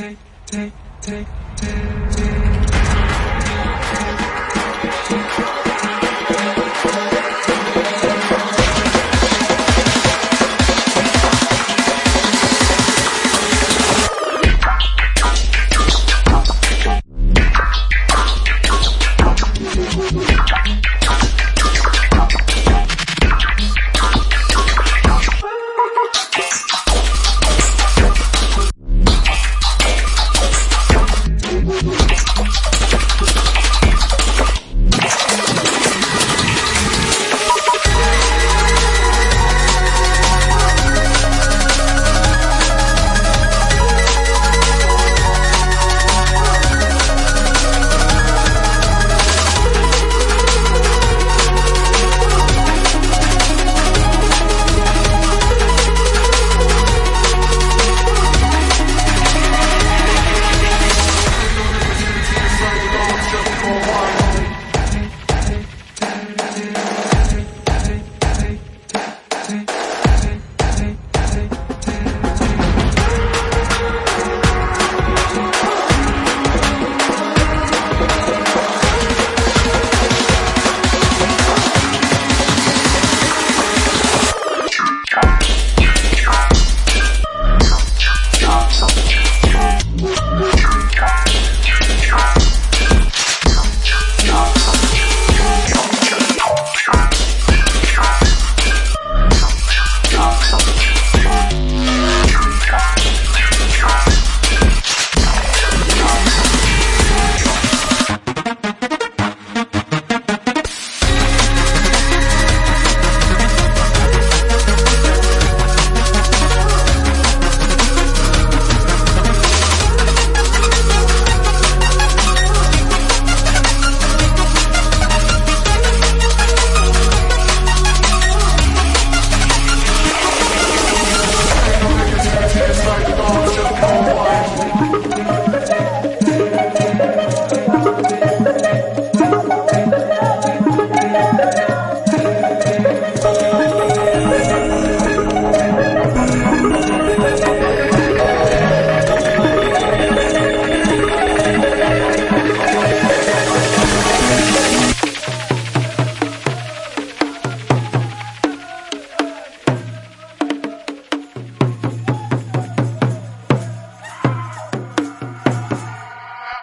take, take, take.